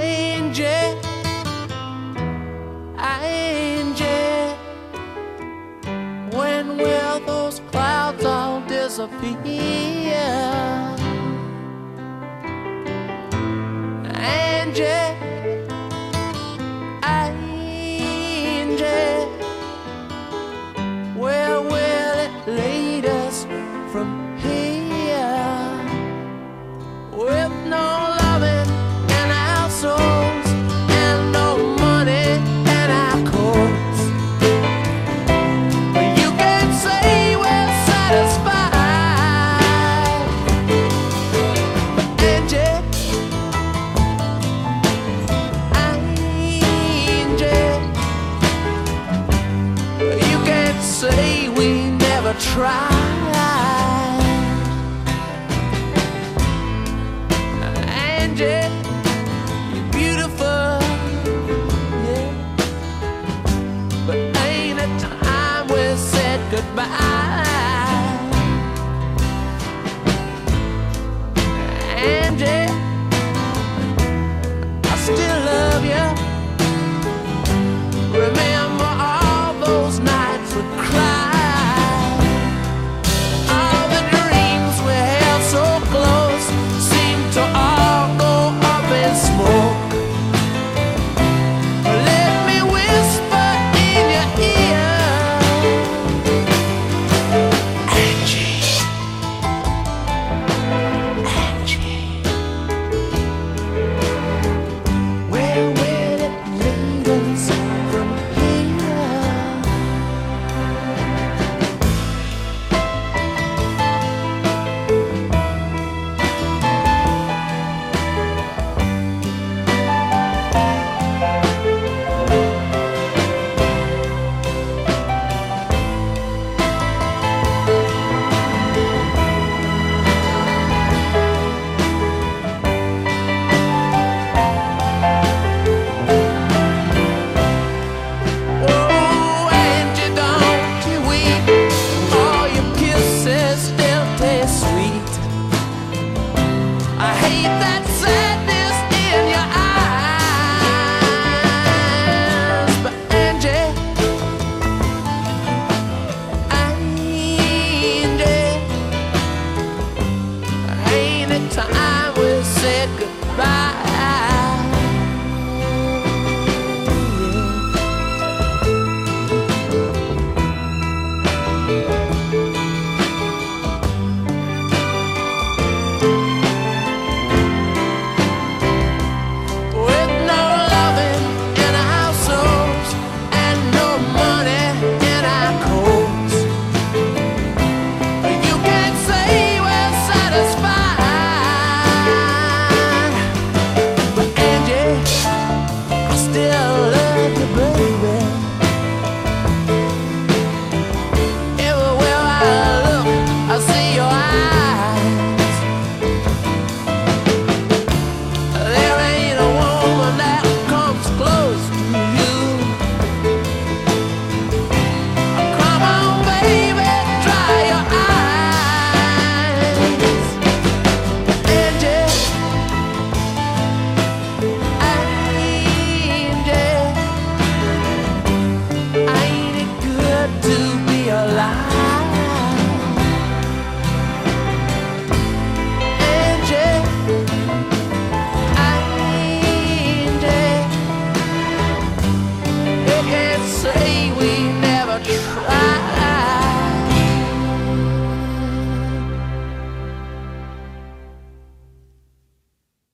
angel. When will those clouds all disappear? Where will it lead us from? say we never tried And yet you're beautiful yeah. But ain't it time we said goodbye